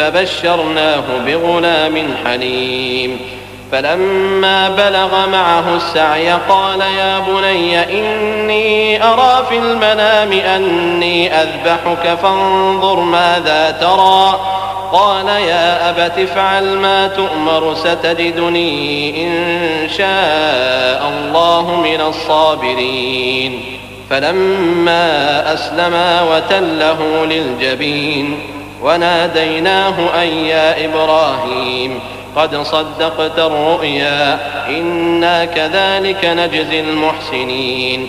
فبشرناه بغلام حليم. فلما بلغ معه السعي قال يا بني إني أرى في المنام أني أذبحك فانظر ماذا ترى. قال يا أبت افعل ما تؤمر ستجدني إن شاء الله من الصابرين. فلما أسلما وتله للجبين وناديناه أن يا إبراهيم قد صدقت الرؤيا إنا كذلك نجزي المحسنين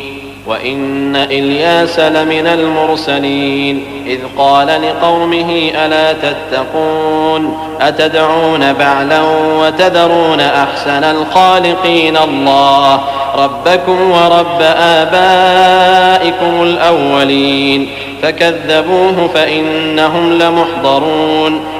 وإن إلياس لمن المرسلين إذ قال لقومه ألا تتقون أتدعون بعلا وتذرون أحسن الخالقين الله ربكم ورب آبائكم الأولين فكذبوه فإنهم لمحضرون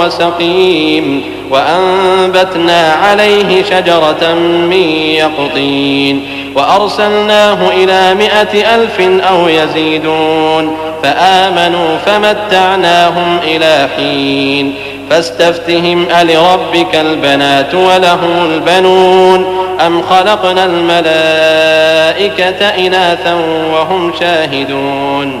وهو سقيم وأنبتنا عليه شجرة من يقطين وأرسلناه إلى مائة ألف أو يزيدون فآمنوا فمتعناهم إلى حين فاستفتهم ألربك البنات ولهم البنون أم خلقنا الملائكة إناثا وهم شاهدون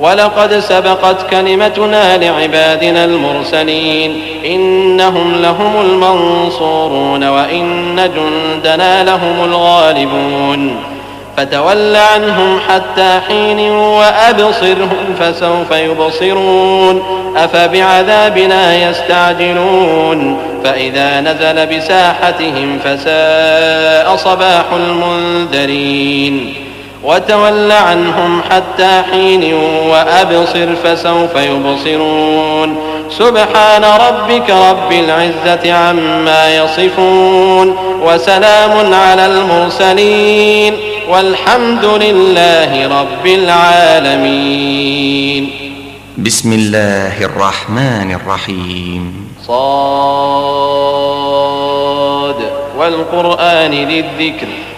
ولقد سبقت كلمتنا لعبادنا المرسلين إنهم لهم المنصورون وإن جندنا لهم الغالبون فتول عنهم حتى حين وأبصرهم فسوف يبصرون أفبعذابنا يستعجلون فإذا نزل بساحتهم فساء صباح المنذرين وتول عنهم حتى حين وأبصر فسوف يبصرون. سبحان ربك رب العزة عما يصفون وسلام على المرسلين والحمد لله رب العالمين. بسم الله الرحمن الرحيم. صاد والقرآن ذي الذكر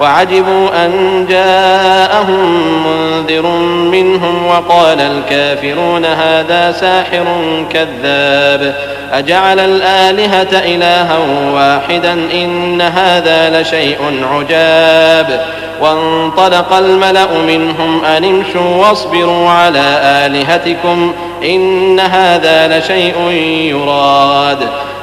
وعجبوا أن جاءهم منذر منهم وقال الكافرون هذا ساحر كذاب. أجعل الآلهة إلها واحدا إن هذا لشيء عجاب. وانطلق الملأ منهم أن امشوا واصبروا على آلهتكم إن هذا لشيء يراد.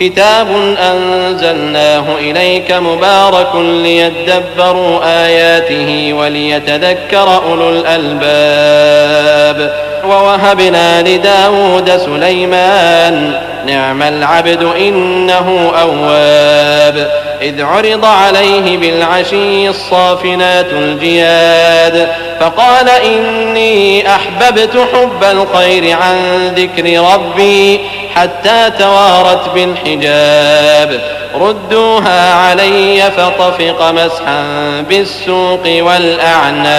كتاب أنزلناه إليك مبارك ليدبروا آياته وليتذكر أولو الألباب. ووهبنا لداود سليمان نعم العبد إنه أواب. إذ عرض عليه بالعشي الصافنات الجياد فقال إني أحببت حب الخير عن ذكر ربي. حتى توارت بالحجاب. ردوها علي فطفق مسحا بالسوق والأعناق.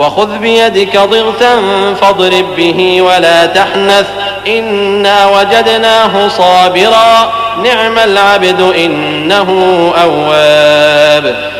وخذ بيدك ضغثا فاضرب به ولا تحنث. إنا وجدناه صابرا. نعم العبد إنه أواب.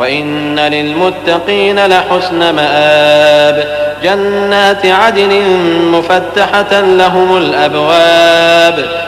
وإن للمتقين لحسن مآب. جنات عدن مفتحة لهم الأبواب.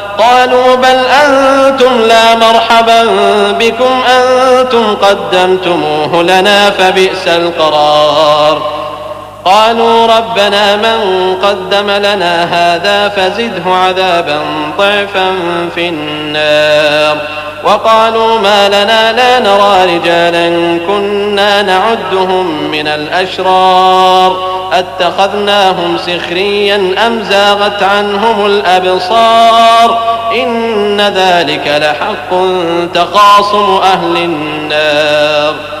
قالوا بل أنتم لا مرحبا بكم أنتم قدمتموه لنا فبئس القرار. قالوا ربنا من قدم لنا هذا فزده عذابا ضعفا في النار. وقالوا ما لنا لا نرى رجالا كنا نعدهم من الأشرار. أتخذناهم سخريا أم زاغت عنهم الأبصار؟ إن ذلك لحق تخاصم أهل النار.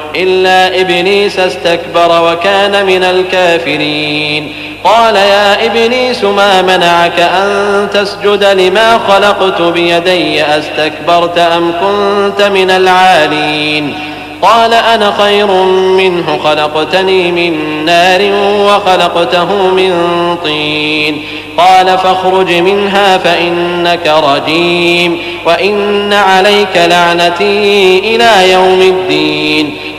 إلا إبليس استكبر وكان من الكافرين. قال يا إبليس ما منعك أن تسجد لما خلقت بيدي؟ أستكبرت أم كنت من العالين؟ قال أنا خير منه خلقتني من نار وخلقته من طين. قال فاخرج منها فإنك رجيم وإن عليك لعنتي إلى يوم الدين.